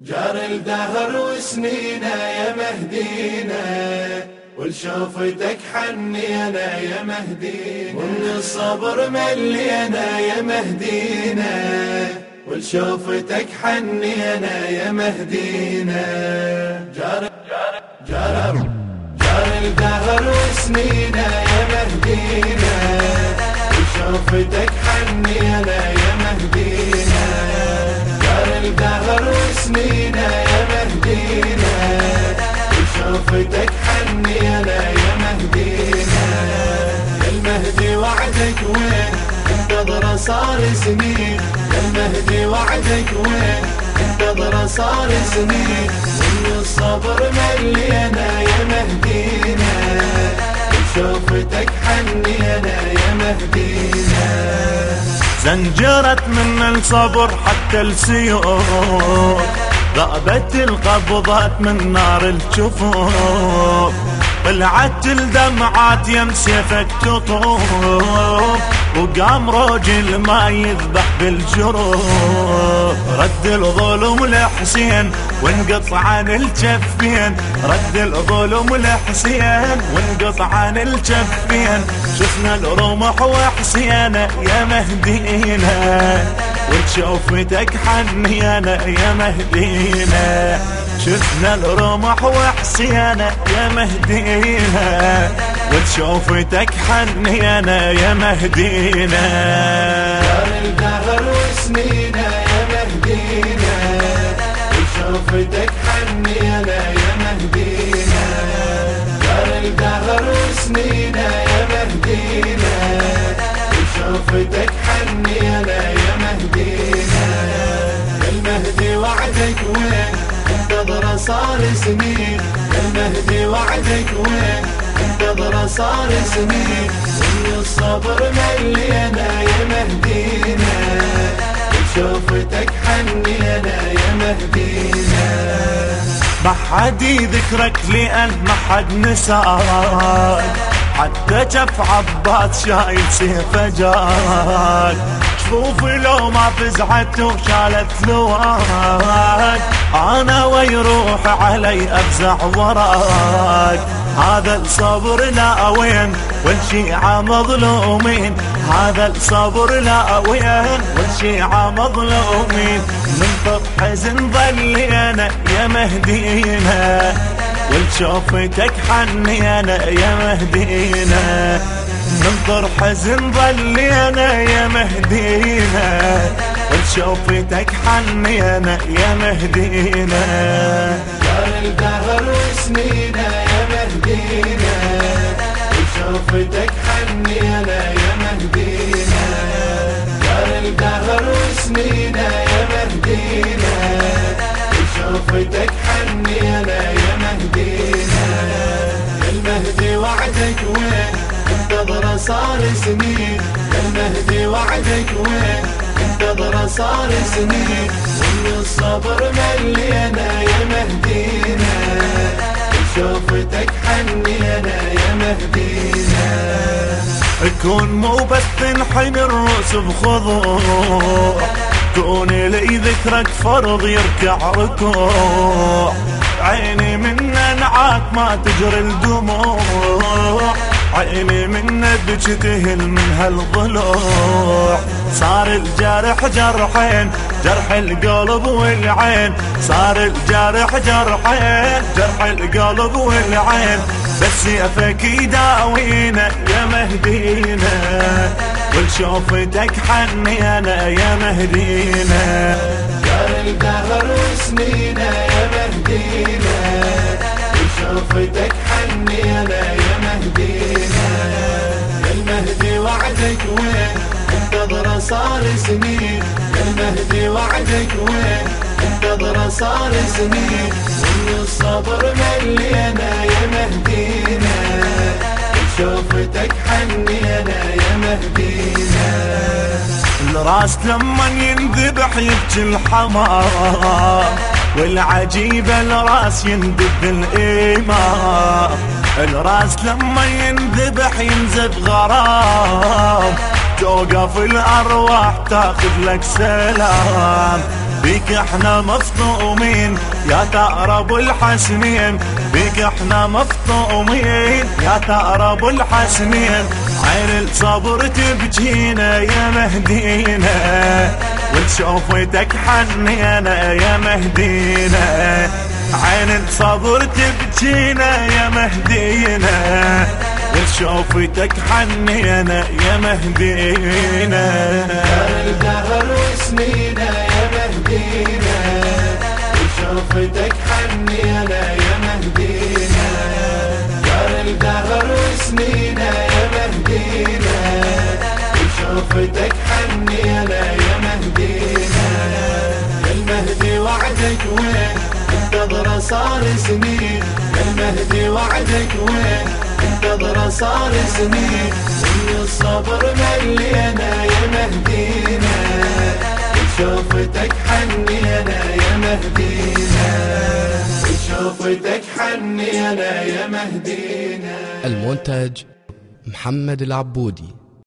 جار الدهر وسنينا يا مهدينا ولشوفتك حنينا يا مهدينا. ومن الصبر ملينا يا مهدينا ولشوفتك حنينا يا مهدينا. جار جار جار الدهر وسنينا يا مهدينا ولشوفتك وشوفتك حنينا يا مهدينا يا المهدي وعدك وين؟ انتظر صار سنين. يا المهدي وعدك وين؟ انتظر صار سنين. ومن الصبر ملينا يا مهدينا وشوفتك حنينا يا مهدينا زنجرت من الصبر حتى السيوف. ذابت القبضات من نار الجفوف طلعت الدمعات يم سيفك تطوف وقام رجل ما يذبح بالجروف. رد الظلم لحسين وانقطع عن الجفين. رد الظلم لحسين وانقطع عن الجفين. شفنا الرمح وحسين يا مهدينا. وشوفتك حنينا يا مهدينا. شفنا الرمح وحسينا يا مهدينا. وشوفتك حنينا يا مهدينا. دار الدهر وسنينا يا مهدينا. وشوفتك حنينا يا مهدينا دار الدهر وسنينا يا مهدينا. وشوفتك حنينا صار سنين المهدي وعدك وين؟ انتظر صار سنين ومن الصبر ملينا يا مهدينا. وشوفتك حنينا يا مهدينا. ما حد يذكرك لأن ما حد نساك. حتى جف عباس شايل سيف جاك شوفي لو ما فزعت وشالت لواك. أنا ويروح علي أفزع وراك؟ هذا الصبر لا وين؟ والشيعة مظلومين. هذا الصبر لا وين؟ والشيعة مظلومين. من فضح حزن ظلينا يا مهدينا. ولشوفتك حنينا يا مهدينا. ننظر حزن ظلينا يا مهدينا. ولشوفتك حنينا يا مهدينا. دار الدهر وسنينا يا مهدينا. وشوفتك حنينا يا مهدينا. دار الدهر وسنينا يا مهدينا. وشوفتك حنينا يا مهدينا. المهدي وعدك وين؟ انتظر صار سنين. المهدي وعدك وين؟ انتظر صار سنين ومن الصبر ملينا يا مهدينا. وشوفتك حنينا يا مهدينا. كون مو بس تنحن الرؤوس بخضوع كون لي ذكرك فرض يركع ركوع. عيني من نعاك ما تجري الدموع. عيني من ندج تهل من هالضلوع. صار الجرح جرحين جرح القلب والعين. صار الجرح جرحين جرح القلب والعين. بس يفك يداوينا يا مهدينا. ولشوفتك حنينا يا مهدينا. دار الدهر وسنينا صار سنين. المهدي وعدك وين؟ انتظر صار سنين. ومن الصبر ملينا يا مهدينا. وشوفتك حنينا يا مهدينا. الراس لما ينذبح يبكي الحمار والعجيبة الراس يندب الإيمان الراس لما ينذبح ينزف غرام توقف الأرواح تاخذ لك سلام. بيك إحنا مفطومين يا تقرب الحسنين. بيك إحنا مفطومين يا تقرب الحسنين. عين الصبر تبجينا يا مهدينا. ولشوفتك حنينا يا مهدينا. عين الصبر تبجينا يا مهدينا. ولشوفتك حنينا يا مهدينا الدهر وسنينا يا مهدينا وشوفتك حنينا يا مهدينا دار الدهر وسنينا يا مهدينا وشوفتك حنينا يا مهدينا المهدي وعدك وين انتظر صار سنين المهدي وعدك وين انتظر صار سنين. من الصبر ملينا يا مهدينا. شوفتك حنينا يا مهدينا. يا مهدينا. المونتاج محمد العبودي.